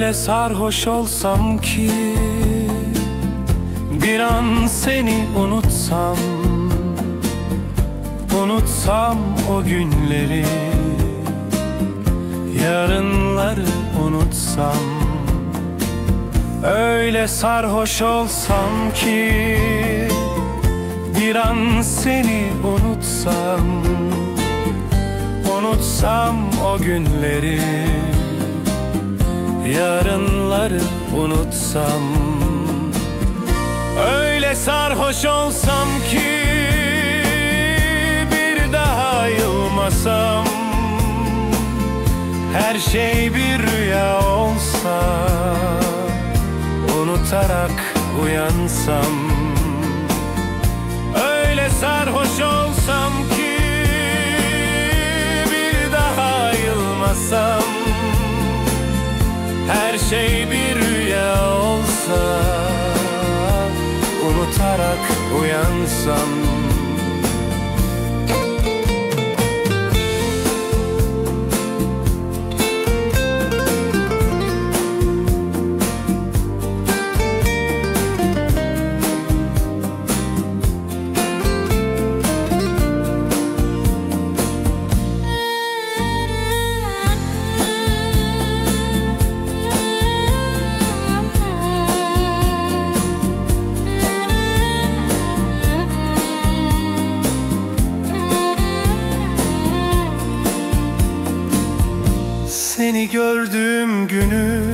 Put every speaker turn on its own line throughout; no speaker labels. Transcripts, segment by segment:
Öyle sarhoş olsam ki Bir an seni unutsam Unutsam o günleri Yarınları unutsam. Öyle sarhoş olsam ki Bir an seni unutsam Unutsam o günleri Yarınları unutsam Öyle sarhoş olsam ki Bir daha yılmasam Her şey bir rüya olsa Unutarak uyansam Öyle sarhoş olsam ki Bir daha yılmasam uyansam Seni gördüğüm günü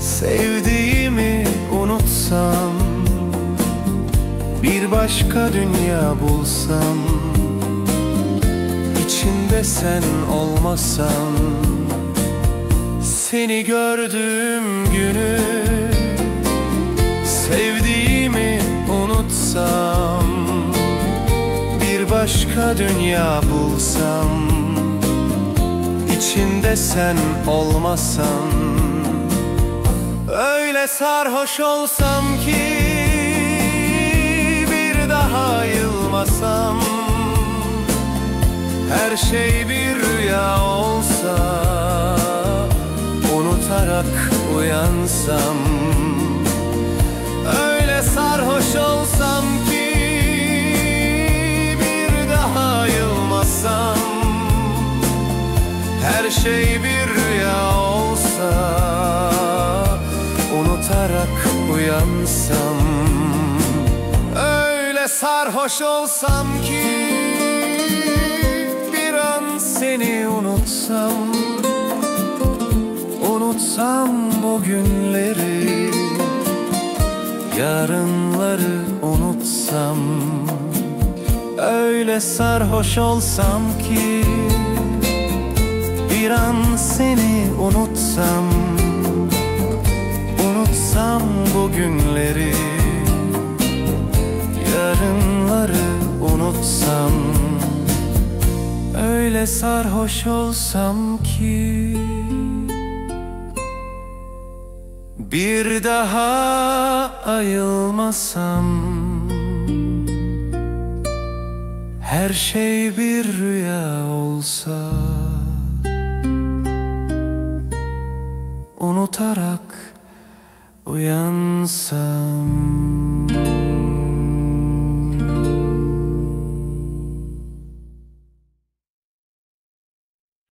Sevdiğimi unutsam Bir başka dünya bulsam içinde sen olmasan Seni gördüğüm günü Sevdiğimi unutsam Bir başka dünya bulsam içinde sen olmasan Öyle sarhoş olsam ki Bir daha yılmasam Her şey bir rüya olsa Unutarak uyansam her şey bir rüya olsa Unutarak uyansam Öyle sarhoş olsam ki Bir an seni unutsam Unutsam bu günleri Yarınları unutsam Öyle sarhoş olsam ki bir an seni unutsam Unutsam bu günleri Yarınları unutsam Öyle sarhoş olsam ki Bir daha ayılmasam Her şey bir rüya olsa tutarak uyansam.